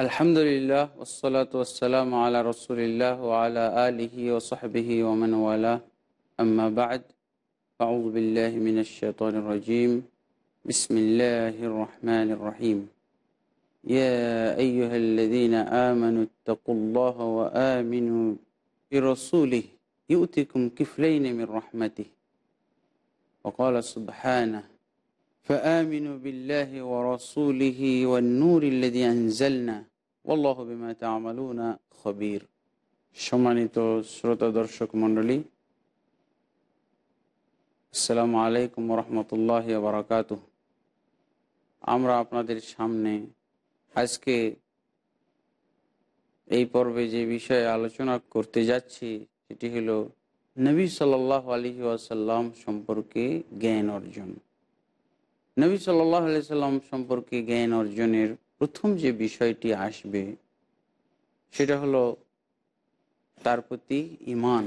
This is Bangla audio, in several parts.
আলহামদুলিল্লাহ ওসলাত ওসালাম আলা রসুলিল্লাহ ওয়ালা আলিহি ওসহবিহি ওমান ওয়ালা আম্মা বাদ أعوذ بالله من الشيطان الرجيم بسم الله الرحمن الرحيم يا أيها الذين آمنوا اتقوا الله وآمنوا برسوله يؤتكم كفلين من رحمته وقال سبحانه فآمنوا بالله ورسوله والنور الذي أنزلنا খবির। সম্মানিত শ্রোতা, দর্শক মন্ডলী সালাম আলাইকুম রহমতুল্লাহ বারাকাত আমরা আপনাদের সামনে আজকে এই পর্বে যে বিষয়ে আলোচনা করতে যাচ্ছি, সেটি হলো নবী সাল্লাহ আলী আসাল্লাম সম্পর্কে জ্ঞান অর্জন। নবী সাল্লাহ আলি সাল্লাম সম্পর্কে জ্ঞান অর্জনের প্রথম যে বিষয়টি আসবে, সেটা হলো তার প্রতি ইমান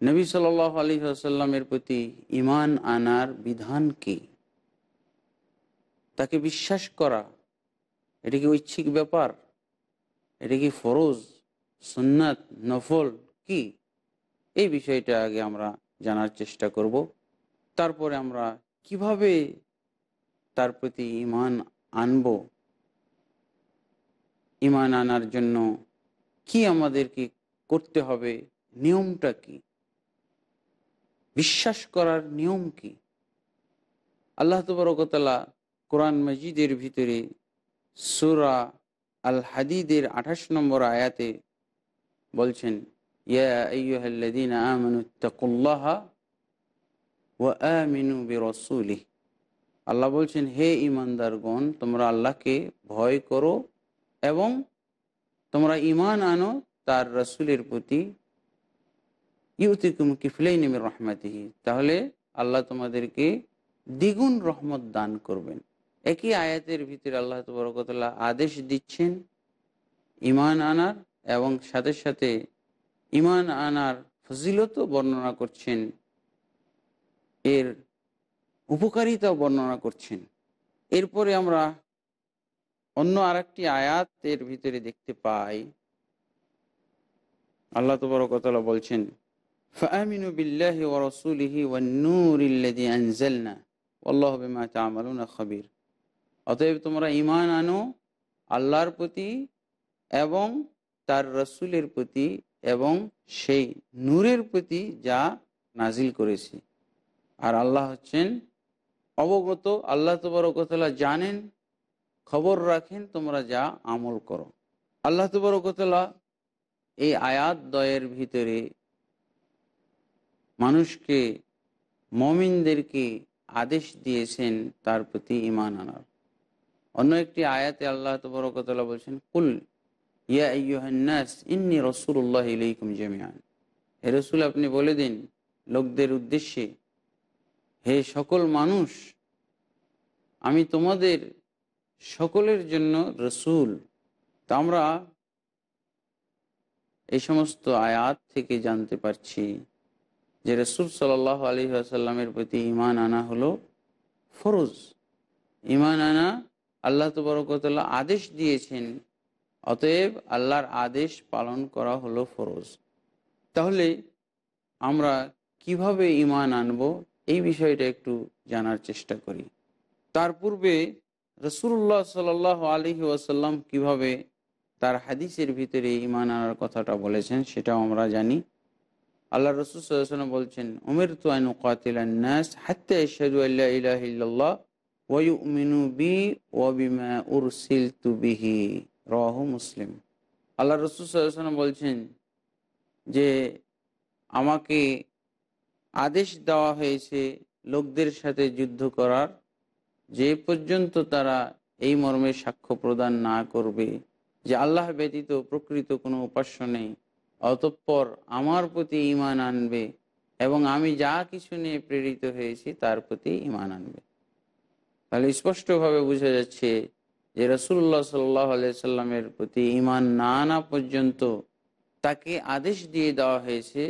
নবী সাল্লাহ আলী আসাল্লামের প্রতি ইমান আনার বিধান কি? তাকে বিশ্বাস করা, এটা কি ঐচ্ছিক ব্যাপার? এটা কি ফরজ, সুন্নাত, নফল কি? এই বিষয়টা আগে আমরা জানার চেষ্টা করব। তারপরে আমরা কীভাবে তার প্রতি ইমান আনব? ইমান আনার জন্য কি আমাদেরকে করতে হবে? নিয়মটা কি? বিশ্বাস করার নিয়ম কি? আল্লাহ তবরকতলা কোরআন মজিদের ভিতরে সুরা আল হাদিদের আঠাশ নম্বর আয়াতে বলছেন আল্লাহ বলছেন, হে ইমানদারগণ তোমরা আল্লাহকে ভয় করো এবং তোমরা ইমান আনো তার রসুলের প্রতি। ইউতিকুম কিফলাইনিমির রহমাতিহি। তাহলে আল্লাহ তোমাদেরকে দ্বিগুণ রহমত দান করবেন। একই আয়াতের ভিতরে আল্লাহ তবরকতল্লাহ আদেশ দিচ্ছেন ইমান আনার এবং সাথে সাথে ইমান আনার ফজিলত বর্ণনা করছেন। এর উপকারিতা বর্ণনা করছেন। এরপরে আমরা অন্য আরেকটি আয়াতের ভিতরে দেখতে পাই। আল্লাহ তবরকতলা বলছেন ফামিনু বিল্লাহি ওয়া রাসূলিহি ওয়ান নূরিল্লাযী আনজালনা আল্লাহু বিমা তা'মালুনা খাবীর। অতএব তোমরা ঈমান আনো আল্লাহর প্রতি এবং তার রসুলের প্রতি এবং সেই নূরের প্রতি যা নাজিল করেছি। আর আল্লাহ হচ্ছেন অবগত, আল্লাহ তবরকতলা জানেন খবর রাখেন, তোমরা যা আমল করো। আল্লাহ তবরকতলা এই আয়াত দয়ের ভিতরে মানুষকে, মমিনদেরকে আদেশ দিয়েছেন তার প্রতি ইমান আনার। অন্য একটি আয়াতে আল্লাহ তবরকতলা বলছেন, কুল ইয়া ইয়ুহান্নাস ইন্নি রসুল্লাহ ইলাইকুম জামিয়ান হে রসুল, আপনি বলে দিন লোকদের উদ্দেশ্যে, হে সকল মানুষ, আমি তোমাদের সকলের জন্য রসুল। তা আমরা এই সমস্ত আয়াত থেকে জানতে পারছি যে রসুল সাল আলী আসাল্লামের প্রতি ইমান আনা হলো ফরজ। ইমান আনা আল্লাহ তবরকতল্লাহ আদেশ দিয়েছেন, অতএব আল্লাহর আদেশ পালন করা হলো ফরজ। তাহলে আমরা কীভাবে ইমান আনব এই বিষয়টা একটু জানার চেষ্টা করি। তার পূর্বে রসুল্লাহ সাল আলহি ওয়াসাল্লাম কীভাবে তার হাদিসের ভিতরে ইমান আনার কথাটা বলেছেন, সেটাও আমরা জানি। আল্লাহ রসুল সাল্লাম বলছেন উমের তুয়ান কাতিলান্নাস হাত্তে ইশাদু আল্লাহ ওয়ুমিনু বি মুসলিম। আল্লাহ রসুল সাল্লাম বলছেন যে, আমাকে আদেশ দেওয়া হয়েছে লোকদের সাথে যুদ্ধ করার যে পর্যন্ত তারা এই মর্মে সাক্ষ্য প্রদান না করবে, যে আল্লাহ ব্যতীত প্রকৃত কোনো উপাস্য নেই, অতঃপর আমার প্রতি ইমান আনবে এবং আমি যা কিছু নিয়ে প্রেরিত হয়েছি তার প্রতি ইমান আনবে। তাহলে স্পষ্টভাবে বোঝা যাচ্ছে যে রসুল্লাহ সাল্লাহ সাল্লামের প্রতি ইমান না আনা পর্যন্ত তাকে আদেশ দিয়ে দেওয়া হয়েছে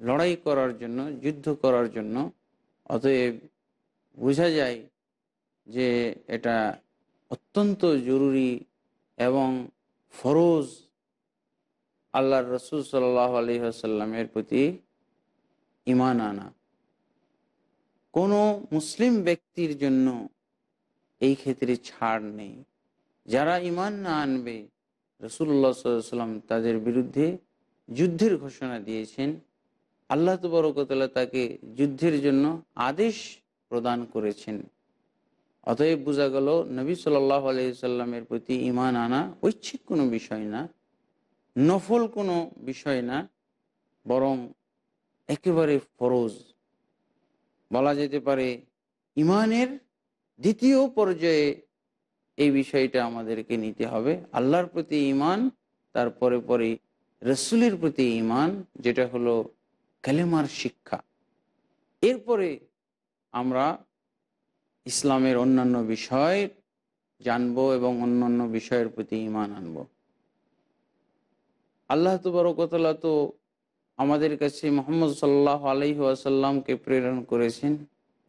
লড়াই করার জন্য, যুদ্ধ করার জন্য। অতএব বোঝা যায় যে এটা অত্যন্ত জরুরি এবং ফরজ আল্লাহর রসুল সাল্লাহ আলহিহাসাল্লামের প্রতি ইমান আনা। কোনো মুসলিম ব্যক্তির জন্য এই ক্ষেত্রে ছাড় নেই। যারা ইমান না আনবে রসুল্লাহ সাল্লাম তাদের বিরুদ্ধে যুদ্ধের ঘোষণা দিয়েছেন। আল্লাহ তবরকতলা তাকে যুদ্ধের জন্য আদেশ প্রদান করেছেন। অতএব বোঝা গেল নবী সাল্লাহ আলাইসাল্লামের প্রতি ইমান আনা ঐচ্ছিক কোনো বিষয় না, নফল কোনো বিষয় না, বরং একেবারে ফরজ। বলা যেতে পারে ইমানের দ্বিতীয় পর্যায়ে এই বিষয়টা আমাদেরকে নিতে হবে। আল্লাহর প্রতি ইমান তারপরে পরে রসুলের প্রতি ইমান যেটা হলো কালেমার শিক্ষা। এরপরে আমরা ইসলামের অন্যান্য বিষয় জানব এবং অন্যান্য বিষয়ের প্রতি ইমান আনব। আল্লাহ তবরকতলা তো আমাদের কাছে মোহাম্মদ সাল্লাহ আলহি আসাল্লামকে প্রেরণ করেছেন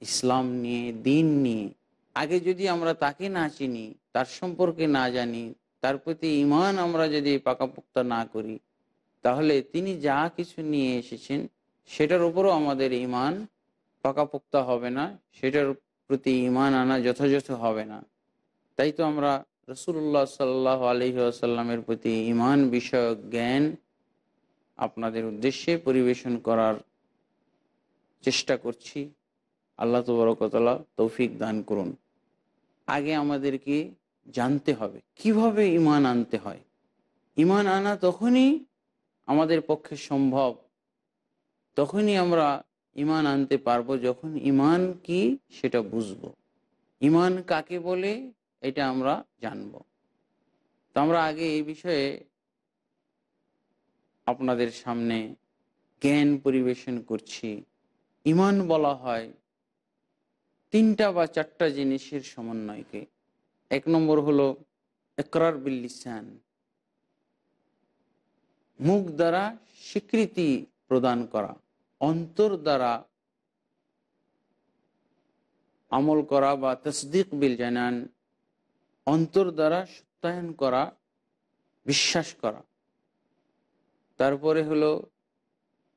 ইসলাম নিয়ে, দিন নিয়ে। আগে যদি আমরা তাকে না চিনি, তার সম্পর্কে না জানি, তার প্রতি ইমান আমরা যদি পাকাপোক্তা না করি, তাহলে তিনি যা কিছু নিয়ে এসেছেন, সেটার উপরও আমাদের ইমান পাকাপোক্তা হবে না, সেটার প্রতি ইমান আনা যথাযথ হবে না। তাই তো আমরা রসুল্লাহ সাল্লাহ আলহি আসাল্লামের প্রতি ইমান বিষয়ক জ্ঞান আপনাদের উদ্দেশ্যে পরিবেশন করার চেষ্টা করছি। আল্লাহ তবরকতলা তৌফিক দান করুন। আগে আমাদেরকে জানতে হবে, কীভাবে ইমান আনতে হয়? ইমান আনা তখনই আমাদের পক্ষে সম্ভব। তখনই আমরা ইমান আনতে পারব যখন ইমান কি সেটা বুঝব। ইমান কাকে বলে এটা আমরা জানব। তো আমরা আগে এই বিষয়ে আপনাদের সামনে জ্ঞান পরিবেশন করছি। ইমান বলা হয় তিনটা বা চারটা জিনিসের সমন্বয়কে। এক নম্বর হলো একরার বিল্লিসান মুখ দ্বারা স্বীকৃতি প্রদান করা। অন্তর দ্বারা আমল করা বা তসদিক বিল জানান, অন্তর দ্বারা সত্যায়ন করা, বিশ্বাস করা। তারপরে হলো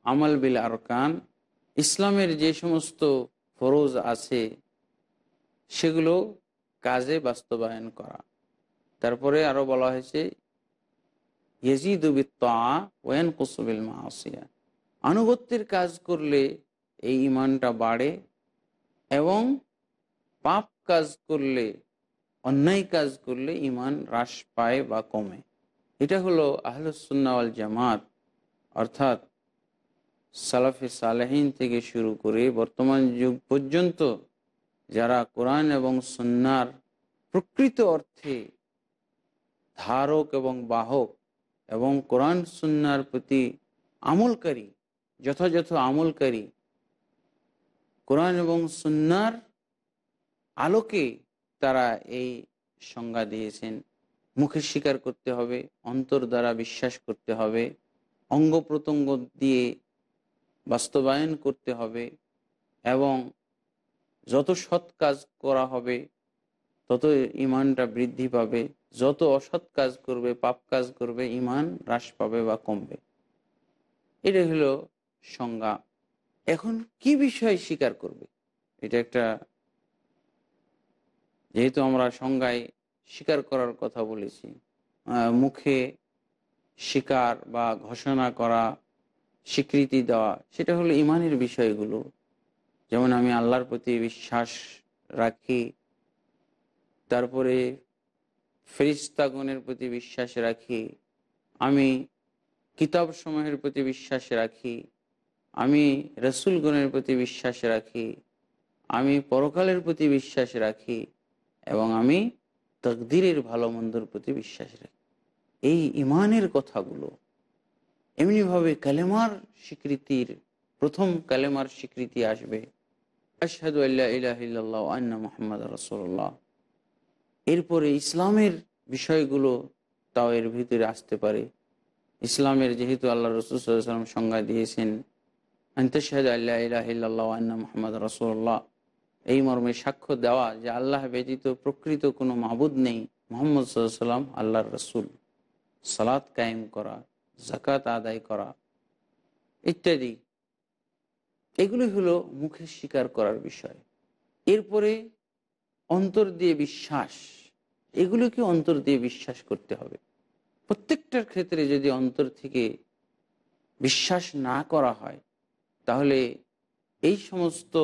আমল বিল আরকান। ইসলামের যে সমস্ত ফরজ আছে, সেগুলো কাজে বাস্তবায়ন করা। তারপরে আরও বলা হয়েছে ওয়ান কুসবিল মাসিয়া। আনুগত্যের কাজ করলে এই ইমানটা বাড়ে এবং পাপ কাজ করলে, অন্যায় কাজ করলে ইমান হ্রাস পায় বা কমে। এটা হলো আহলুসুন্নাওয়াল জামাত। অর্থাৎ সালাফে সালেহীন থেকে শুরু করে বর্তমান যুগ পর্যন্ত যারা কোরআন এবং সন্ন্যার প্রকৃত অর্থে ধারক এবং বাহক এবং কোরআন সন্ন্যার প্রতি আমলকারী যথাযথ আমলকারী কোরআন এবং সন্ন্যার আলোকে তারা এই সংজ্ঞা দিয়েছেন। মুখে স্বীকার করতে হবে, অন্তর দ্বারা বিশ্বাস করতে হবে, অঙ্গ প্রত্যঙ্গ দিয়ে বাস্তবায়ন করতে হবে এবং যত সৎ কাজ করা হবে, তত ইমানটা বৃদ্ধি পাবে। যত অসৎ কাজ করবে, পাপ কাজ করবে, ইমান হ্রাস পাবে বা কমবে। এটা হলো সংজ্ঞা। এখন কি বিষয় স্বীকার করবে? এটা একটা, যেহেতু আমরা সংজ্ঞায় স্বীকার করার কথা বলেছি মুখে স্বীকার বা ঘোষণা করা, স্বীকৃতি দেওয়া, সেটা হলো ইমানের বিষয়গুলো। যেমন আমি আল্লাহর প্রতি বিশ্বাস রাখি, তারপরে ফেরিস্তাগণের প্রতি বিশ্বাস রাখি, আমি কিতাব সমূহের প্রতি বিশ্বাস রাখি আমি রসুলগণের প্রতি বিশ্বাস রাখি, আমি পরকালের প্রতি বিশ্বাস রাখি এবং আমি তকদিরের ভালো মন্দর প্রতি বিশ্বাস রাখি। এই ইমানের কথাগুলো এমনিভাবে কালেমার স্বীকৃতির, প্রথম কালেমার স্বীকৃতি আসবে। আশহাদু আল্লাহ আন্না মুহাম্মাদ রাসূলুল্লাহ। এরপরে ইসলামের বিষয়গুলো তাও এর ভিতরে আসতে পারে। ইসলামের যেহেতু আল্লাহ রসুল সাল্লাম সংজ্ঞা দিয়েছেন আন্তঃাদ আল্লাহ ইলাহ আন্না মুহাম্মাদ রাসূলুল্লাহ এই মর্মে সাক্ষ্য দেওয়া যে আল্লাহ ব্যতীত প্রকৃত কোনো মাবুদ নেই, মোহাম্মদ সাল্লাম আল্লাহর রসুল। সালাত কায়েম করা জাকাত আদায় করা, ইত্যাদি। এগুলি হলো মুখে স্বীকার করার বিষয়। এরপরে অন্তর দিয়ে বিশ্বাস। এগুলোকে অন্তর দিয়ে বিশ্বাস করতে হবে। প্রত্যেকটার ক্ষেত্রে যদি অন্তর থেকে বিশ্বাস না করা হয় তাহলে এই সমস্ত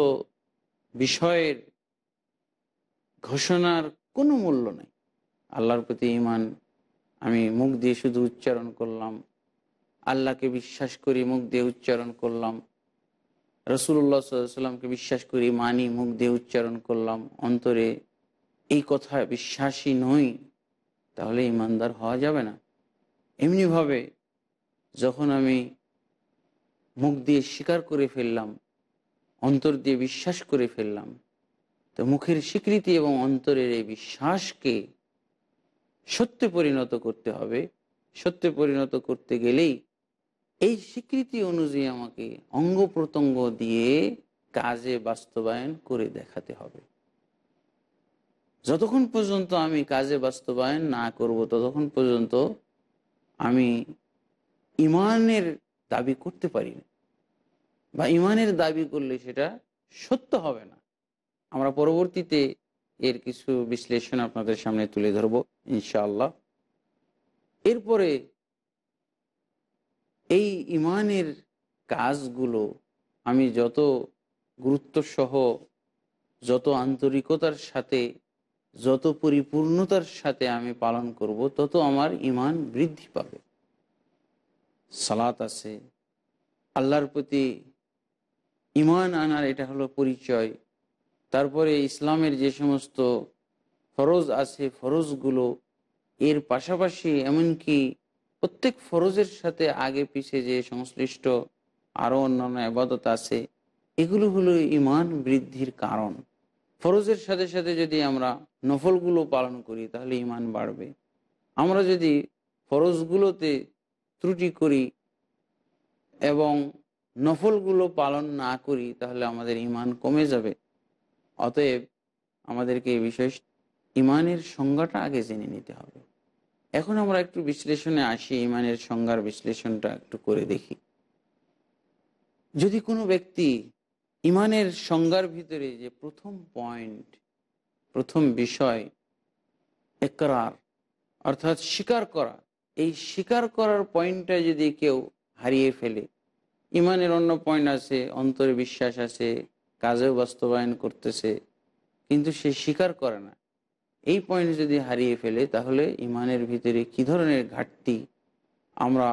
বিষয়ের ঘোষণার কোনো মূল্য নেই। আল্লাহর প্রতি ইমান আমি মুখ দিয়ে শুধু উচ্চারণ করলাম, আল্লাহকে বিশ্বাস করি মুখ দিয়ে উচ্চারণ করলাম রসুল্লাহ সাল্লামকে বিশ্বাস করি মানি মুখ দিয়ে উচ্চারণ করলাম, অন্তরে এই কথা বিশ্বাসী নই, তাহলে ইমানদার হওয়া যাবে না। এমনিভাবে যখন আমি মুখ দিয়ে স্বীকার করে ফেললাম, অন্তর দিয়ে বিশ্বাস করে ফেললাম। তো মুখের স্বীকৃতি এবং অন্তরের এই বিশ্বাসকে সত্যে পরিণত করতে হবে। সত্যে পরিণত করতে গেলেই এই স্বীকৃতি অনুযায়ী আমাকে অঙ্গ প্রত্যঙ্গ দিয়ে কাজে বাস্তবায়ন করে দেখাতে হবে। যতক্ষণ পর্যন্ত আমি কাজে বাস্তবায়ন না করব, ততক্ষণ পর্যন্ত আমি ইমানের দাবি করতে পারি না। বা ইমানের দাবি করলে সেটা সত্য হবে না। আমরা পরবর্তীতে এর কিছু বিশ্লেষণ আপনাদের সামনে তুলে ধরব, ইনশাআল্লাহ। এরপরে এই ইমানের কাজগুলো আমি যত গুরুত্ব সহ, যত আন্তরিকতার সাথে, যত পরিপূর্ণতার সাথে আমি পালন করব, তত আমার ইমান বৃদ্ধি পাবে। সালাত আছে, আল্লাহর প্রতি ইমান আনার এটা হলো পরিচয়। তারপরে ইসলামের যে সমস্ত ফরজ আছে, ফরজগুলো, এর পাশাপাশি এমনকি প্রত্যেক ফরজের সাথে আগে পিছে যে সংশ্লিষ্ট আরও অন্যান্য আবাদত আছে, এগুলো হলো ইমান বৃদ্ধির কারণ। ফরজের সাথে সাথে যদি আমরা নফলগুলো পালন করি, তাহলে ইমান বাড়বে। আমরা যদি ফরজগুলোতে ত্রুটি করি এবং নফলগুলো পালন না করি, তাহলে আমাদের ইমান কমে যাবে। অতএব আমাদেরকে এই বিষয় ইমানের সংজ্ঞাটা আগে জেনে নিতে হবে। এখন আমরা একটু বিশ্লেষণে আসি ইমানের সংজ্ঞার বিশ্লেষণটা একটু করে দেখি। যদি কোনো ব্যক্তি ইমানের সংজ্ঞার ভিতরে যে প্রথম পয়েন্ট প্রথম বিষয়, একরার, অর্থাৎ স্বীকার করা, এই স্বীকার করার পয়েন্টটা যদি কেউ হারিয়ে ফেলে ইমানের অন্য পয়েন্ট আছে, অন্তরে বিশ্বাস আছে, কাজেও বাস্তবায়ন করতেছে, কিন্তু সে স্বীকার করে না। এই পয়েন্ট যদি হারিয়ে ফেলে, তাহলে ইমানের ভিতরে কি ধরনের ঘাটতি আমরা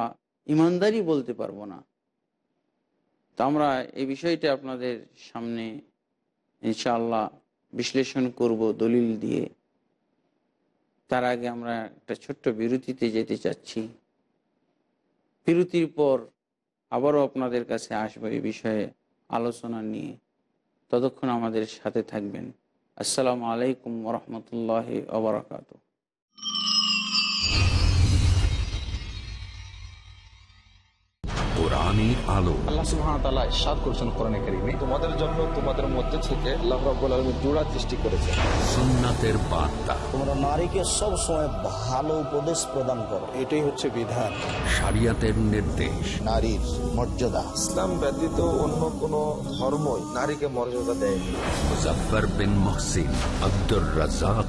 ইমানদারি বলতে পারব না। তো আমরা এই বিষয়টা আপনাদের সামনে ইনশাআল্লাহ বিশ্লেষণ করব দলিল দিয়ে। তার আগে আমরা একটা ছোট্ট বিরতিতে যেতে চাচ্ছি। বিরতির পর আবারও আপনাদের কাছে আসব এই বিষয়ে আলোচনা নিয়ে। ততক্ষণ আমাদের সাথে থাকবেন। আসসালামু আলাইকুম রহমতুল্লাহ ওবরাকাতু কোরআনের আলো। আল্লাহ তাআলা ইরশাদ করেছেন কোরআনে কারীমে। তোমাদের জন্য তোমাদের মধ্যে থেকে আল্লাহ রাব্বুল আলামিন জোড়া সৃষ্টি করেছে সুন্নাতের বার্তা। তোমরা নারীকে সব সময় ভালো উপদেশ প্রদান করো। এটাই হচ্ছে বিধান। শরিয়াতের নির্দেশ। নারীর মর্যাদা। ইসলাম ব্যতীত অন্য কোন ধর্মই নারীকে মর্যাদা দেয়নি। Muzaffar bin Mohsin Abdur Razzak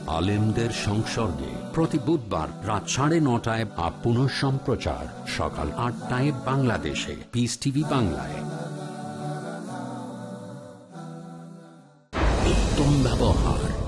আলেমদের সংসর্গে প্রতি বুধবার রাত সাড়ে নটায় বা পুনঃ সম্প্রচার সকাল আটটায় বাংলাদেশে। পিস টিভি বাংলায়। উত্তম ব্যবহার।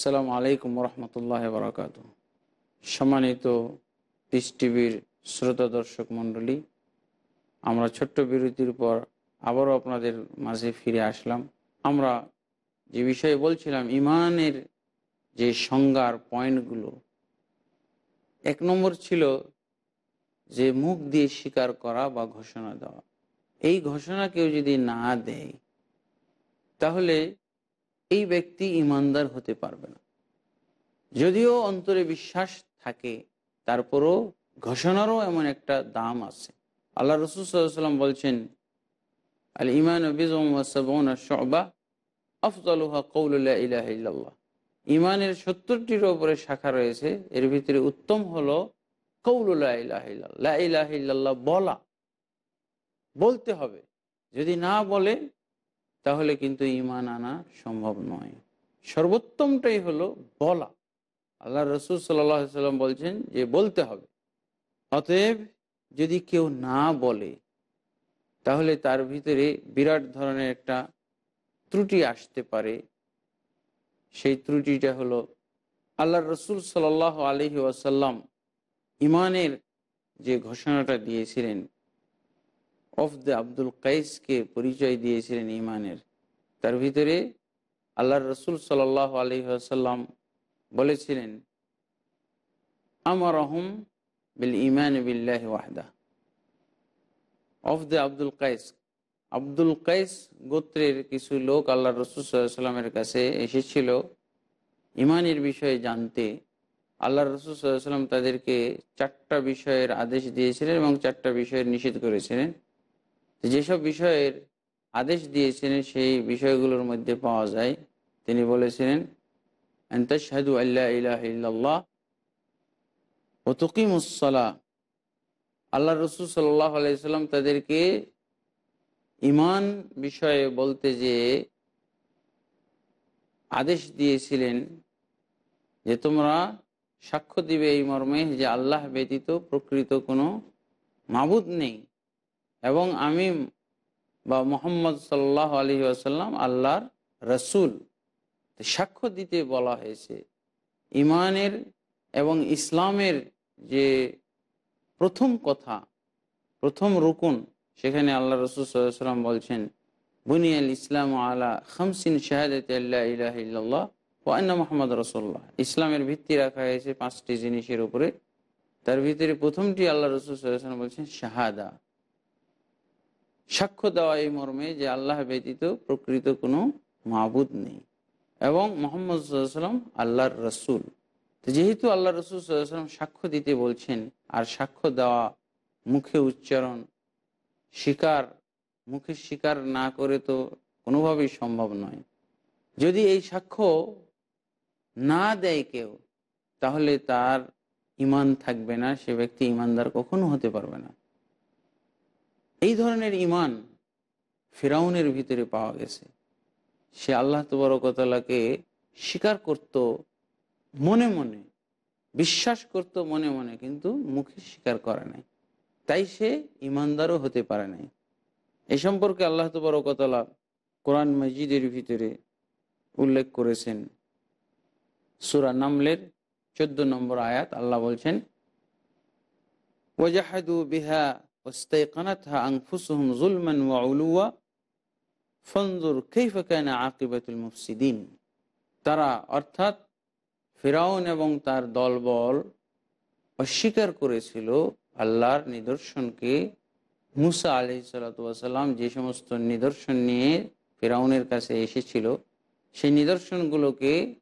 আসসালামু আলাইকুম রহমতুল্লাহ বরকাত সম্মানিত পিস টিভির শ্রোতা দর্শক মণ্ডলী, আমরা ছোট্ট বিরতির পর আবারও আপনাদের মাঝে ফিরে আসলাম। আমরা যে বিষয়ে বলছিলাম, ইমানের যে সংজ্ঞার পয়েন্টগুলো, এক নম্বর ছিল যে মুখ দিয়ে স্বীকার করা বা ঘোষণা দেওয়া। এই ঘোষণা কেউ যদি না দেয়, তাহলে এই ব্যক্তি ইমানদার হতে পারবে না। যদিও অন্তরে বিশ্বাস থাকে, তারপরও ঘোষণারও এমন একটা দাম আছে। আল্লাহ রসুল সাল্লাম বলছেন আল ইমান ইমানের সত্তরটির ওপরে শাখা রয়েছে, এর ভিতরে উত্তম হলো কৌলুল্লাহ বলা। বলতে হবে। যদি না বলে তাহলে কিন্তু ইমান আনা সম্ভব নয়। সর্বোত্তমটাই হলো বলা। আল্লাহ রসুল সাল্লাম বলছেন যে বলতে হবে। অতএব যদি কেউ না বলে, তাহলে তার ভিতরে বিরাট ধরনের একটা ত্রুটি আসতে পারে। সেই ত্রুটিটা হলো আল্লাহ রসুল সাল আলহি ওয়াসাল্লাম ইমানের যে ঘোষণাটা দিয়েছিলেন অফ দ্য আব্দুল কাইসকে পরিচয় দিয়েছিলেন ইমানের তার ভিতরে আল্লাহ রসুল সাল আলী আসাল্লাম বলেছিলেন আমার রহম বিল ইমান বিল্লাহ ওয়াহদা। অফ দ্য আব্দুল কাইস। আব্দুল কাইস গোত্রের কিছু লোক আল্লাহ রসুল সাল্লামের কাছে এসেছিল ইমানের বিষয়ে জানতে। আল্লাহ রসুল সাল্লাম তাদেরকে চারটা বিষয়ের আদেশ দিয়েছিলেন এবং চারটা বিষয়ের নিষেধ করেছিলেন। যেসব বিষয়ের আদেশ দিয়েছিলেন, সেই বিষয়গুলোর মধ্যে পাওয়া যায়। তিনি বলেছিলেন আন্তাশাদু আল্লাহ তুকিমুসলা আল্লাহ রসুল সাল্লাহ আলাইসাল্লাম তাদেরকে ইমান বিষয়ে বলতে যে আদেশ দিয়েছিলেন যে তোমরা সাক্ষ্য দিবে এই মর্মে যে আল্লাহ ব্যতীত প্রকৃত কোনো মাবুদ নেই। এবং আমি বা মোহাম্মদ সাল্লাহ আলী আসাল্লাম আল্লাহর রসুল। সাক্ষ্য দিতে বলা হয়েছে ইমানের এবং ইসলামের যে প্রথম কথা, প্রথম রুকুন, সেখানে আল্লাহ রসুল সাল্লাম বলছেন বুনিয়াল ইসলাম আলা খামসিন শাহাদত আল্লাহ ইলাহ ইল্লাল্লাহ ও আন্না মোহাম্মদ রসোল্লাহ ইসলামের ভিত্তি রাখা হয়েছে পাঁচটি জিনিসের উপরে। তার ভিতরে প্রথমটি আল্লাহ রসুল সাল্লাম বলছেন শাহাদা। সাক্ষ্য দেওয়া এই মর্মে যে আল্লাহ ব্যতীত প্রকৃত কোনো মাহবুদ নেই। এবং মোহাম্মদ সাল্লাম আল্লাহর রসুল। তো যেহেতু আল্লাহ রসুল সাল্লাম সাক্ষ্য দিতে বলছেন, আর সাক্ষ্য দেওয়া মুখে উচ্চারণ স্বীকার মুখে স্বীকার না করে তো কোনোভাবেই সম্ভব নয়। যদি এই সাক্ষ্য না দেয় কেউ, তাহলে তার ইমান থাকবে না, সে ব্যক্তি ইমানদার কখনো হতে পারবে না। এই ধরনের ইমান ফেরাউনের ভিতরে পাওয়া গেছে। সে আল্লাহ তবরকতলাকে স্বীকার করত মনে মনে, বিশ্বাস করত মনে মনে, কিন্তু মুখে স্বীকার করে নাই। তাই সে ইমানদারও হতে পারে নাই। এ সম্পর্কে আল্লাহ তবরকতলা কোরআন মসজিদের ভিতরে উল্লেখ করেছেন। সুরা নামলের চোদ্দ নম্বর আয়াত আল্লাহ বলছেন ওজাহাদু বিহা তারা অর্থাৎ ফেরাউন এবং তার দলবল অস্বীকার করেছিল আল্লাহর নিদর্শনকে। মুসা আলি সাল্লাম যে সমস্ত নিদর্শন নিয়ে ফেরাউনের কাছে এসেছিল, সেই নিদর্শনগুলোকে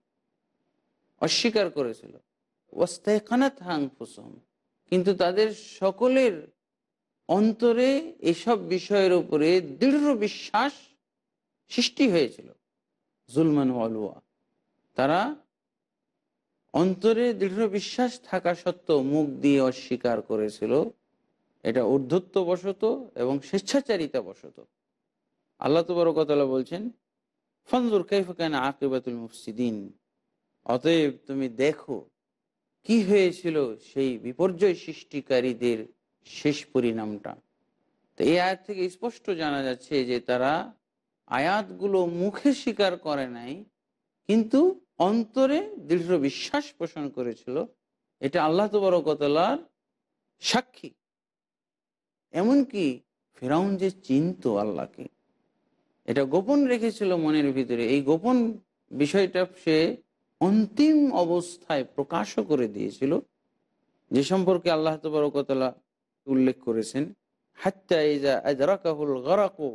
অস্বীকার করেছিল। ওস্তাইকানাত হাংফুসম কিন্তু তাদের সকলের অন্তরে এসব বিষয়ের উপরে দৃঢ় বিশ্বাস সৃষ্টি হয়েছিল। জুলমান ওয়ালুয়া তারা অন্তরে দৃঢ় বিশ্বাস থাকা সত্ত্বেও মুখ দিয়ে অস্বীকার করেছিল। এটা ঊর্ধ্বত্ববশত এবং স্বেচ্ছাচারিতা বশত আল্লাহ তবরকতলা বলছেন, ফনজুর কাইফাকান আকিবাতুল মুফসিদিন। অতএব তুমি দেখো কি হয়েছিল সেই বিপর্যয় সৃষ্টিকারীদের শেষ পরিণামটা। তো এই আয়াত থেকে স্পষ্ট জানা যাচ্ছে যে তারা আয়াতগুলো মুখে স্বীকার করে নাই, কিন্তু অন্তরে দৃঢ় বিশ্বাস পোষণ করেছিল। এটা আল্লাহ তবরকতলার সাক্ষী। এমনকি ফেরাউন যে চিনত আল্লাহকে, এটা গোপন রেখেছিল মনের ভিতরে। এই গোপন বিষয়টা সে অন্তিম অবস্থায় প্রকাশও করে দিয়েছিল। যে সম্পর্কে আল্লাহ তবরকতলা উল্লেখ করেছেন গরাকু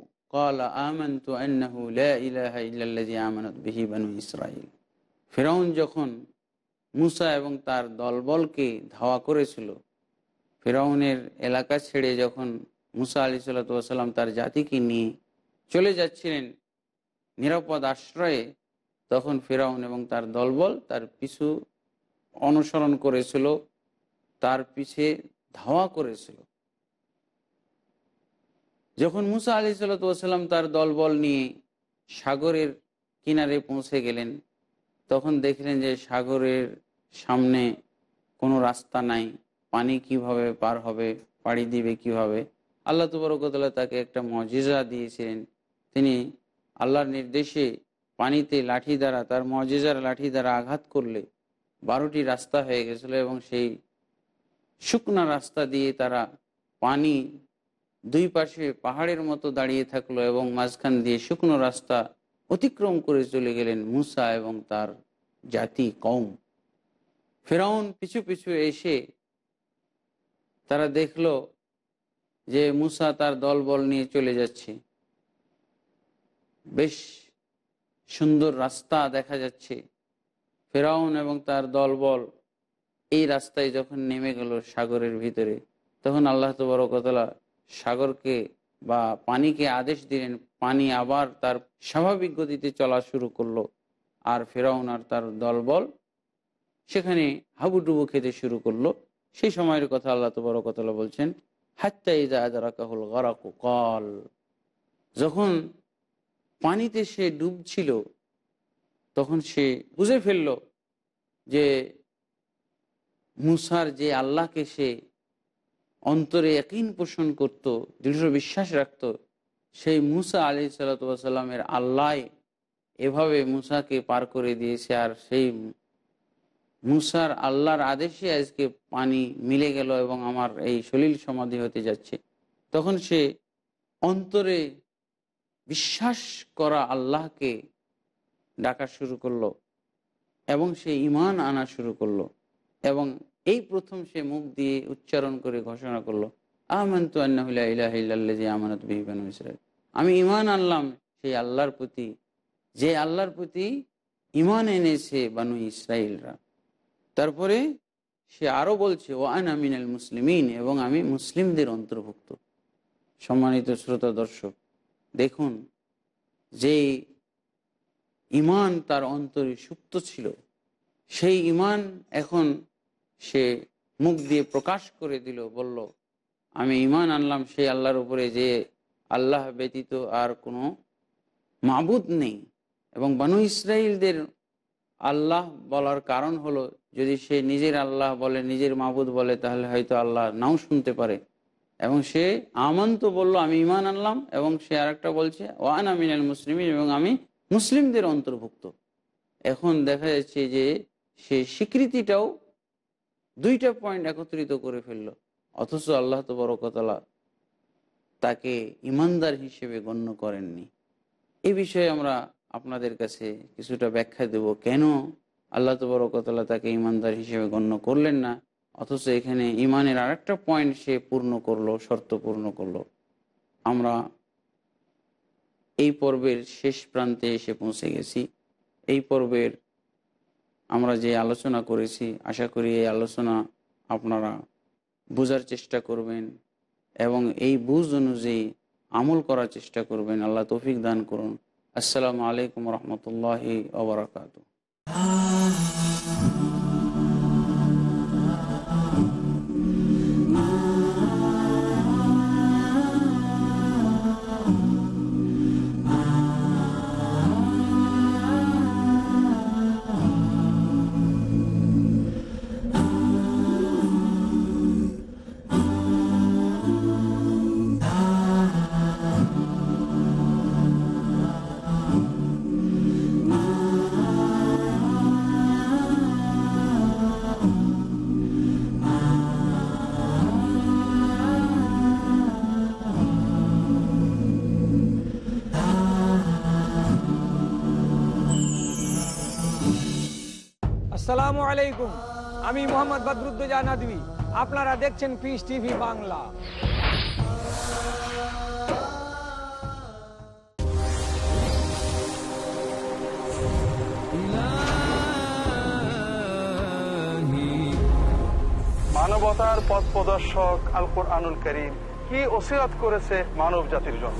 ফেরাউন যখন মুসা এবং তার দলবলকে ধাওয়া করেছিল, ফেরাউনের এলাকা ছেড়ে যখন মুসা আলি সাল্লাম তার জাতিকে নিয়ে চলে যাচ্ছিলেন নিরাপদ আশ্রয়ে, তখন ফেরাউন এবং তার দলবল তার পিছু অনুসরণ করেছিল। তার পিছে ধাওয়া করেছিল। যখন মুসা আলি সাল্লাম তার দলবল নিয়ে সাগরের কিনারে পৌঁছে গেলেন, তখন দেখলেন যে সাগরের সামনে কোনো রাস্তা নাই, পানি কীভাবে পার হবে, পাড়ি দিবে কীভাবে? আল্লাহ তবরকতলা তাকে একটা মজিজা দিয়েছিলেন। তিনি আল্লাহর নির্দেশে পানিতে লাঠি দ্বারা, তার মজেজার লাঠি দ্বারা আঘাত করলে বারোটি রাস্তা হয়ে গেছিল এবং সেই শুকনা রাস্তা দিয়ে তারা পানি দুই পাশে পাহাড়ের মতো দাঁড়িয়ে থাকল এবং মাঝখান দিয়ে শুকনো রাস্তা অতিক্রম করে চলে গেলেন মুসা এবং তার জাতি কম ফেরাউন পিছু পিছু এসে তারা দেখল যে মুসা তার দলবল নিয়ে চলে যাচ্ছে। বেশ সুন্দর রাস্তা দেখা যাচ্ছে। ফেরাউন এবং তার দলবল এই রাস্তায় যখন নেমে গেল সাগরের ভিতরে, তখন আল্লাহ তবরকতলা সাগরকে বা পানিকে আদেশ দিলেন, পানি আবার তার স্বাভাবিক গতিতে চলা শুরু করল। আর ফেরাউন আর তার দলবল সেখানে হাবুডুবু খেতে শুরু করল। সেই সময়ের কথা আল্লাহ তবরকতলা বলছেন, হাত্তা ইজা আদারাকাহুল গরাকু কল। যখন পানিতে সে ডুবছিল, তখন সে বুঝে ফেলল যে মুসার যে আল্লাহকে সে অন্তরে একইন পোষণ করত, দৃঢ় বিশ্বাস রাখত, সেই মুসা আলি সাল্লামের আল্লাহ এভাবে মুসাকে পার করে দিয়েছে। আর সেই মুসার আল্লাহর আদেশে আজকে পানি মিলে গেল এবং আমার এই সলিল সমাধি হতে যাচ্ছে। তখন সে অন্তরে বিশ্বাস করা আল্লাহকে ডাকা শুরু করল এবং সে ইমান আনা শুরু করল। এবং এই প্রথম সে মুখ দিয়ে উচ্চারণ করে ঘোষণা করল, আমন্তু আমি ইমান আনলাম সেই আল্লাহর প্রতি, যে আল্লাহর প্রতি ইমান এনেছে বানু ইসরায়েলরা তারপরে সে আরও বলছে ও আন আমিনাল মুসলিমিন, এবং আমি মুসলিমদের অন্তর্ভুক্ত। সম্মানিত শ্রোতা দর্শক, দেখুন যে ইমান তার অন্তরে সুপ্ত ছিল, সেই ইমান এখন সে মুখ দিয়ে প্রকাশ করে দিল, বলল, আমি ইমান আনলাম সেই আল্লাহর উপরে যে আল্লাহ ব্যতীত আর কোনো মাবুদ নেই। এবং বানু ইসরায়েলদের আল্লাহ বলার কারণ হলো, যদি সে নিজের আল্লাহ বলে, নিজের মাবুদ বলে, তাহলে হয়তো আল্লাহ নাও শুনতে পারে। এবং সে আমন্ত বলল, আমি ইমান আনলাম। এবং সে আরেকটা বলছে ওয়ান আমিনাল মুসলিমিন, এবং আমি মুসলিমদের অন্তর্ভুক্ত। এখন দেখা যাচ্ছে যে সে স্বীকৃতিটাও দুইটা পয়েন্ট একত্রিত করে ফেলল। অথচ আল্লাহ তবরকতলা তাকে ইমানদার হিসেবে গণ্য করেননি। এ বিষয়ে আমরা আপনাদের কাছে কিছুটা ব্যাখ্যা দেব। কেন আল্লাহ তবরকতলা তাকে ইমানদার হিসেবে গণ্য করলেন না? অথচ এখানে ইমানের আরেকটা পয়েন্ট সে পূর্ণ করল, শর্ত পূর্ণ করল। আমরা এই পর্বের শেষ প্রান্তে এসে পৌঁছে গেছি। এই পর্বের আমরা যে আলোচনা করেছি, আশা করি এই আলোচনা আপনারা বোঝার চেষ্টা করবেন এবং এই বুঝ অনুযায়ী আমল করার চেষ্টা করবেন। আল্লাহ তৌফিক দান করুন। আসসালামু আলাইকুম রহমতুল্লাহি ওবরাকাতু আসসালামু আলাইকুম। আমি মোহাম্মদ বদরুদ্দোজা নদী আপনারা দেখছেন পিস টিভি বাংলা। মানবতার পথ প্রদর্শক আল কোরআনুল করিম কি ওসিরাত করেছে মানব জাতির জন্য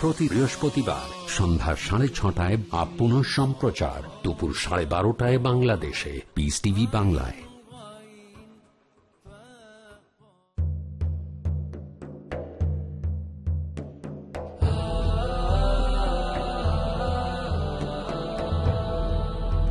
প্রতি বৃহস্পতিবার সন্ধ্যা সাড়ে ছটায় আপ সম্প্রচার দুপুর সাড়ে বারোটায় বাংলাদেশে পিস টিভি বাংলায়।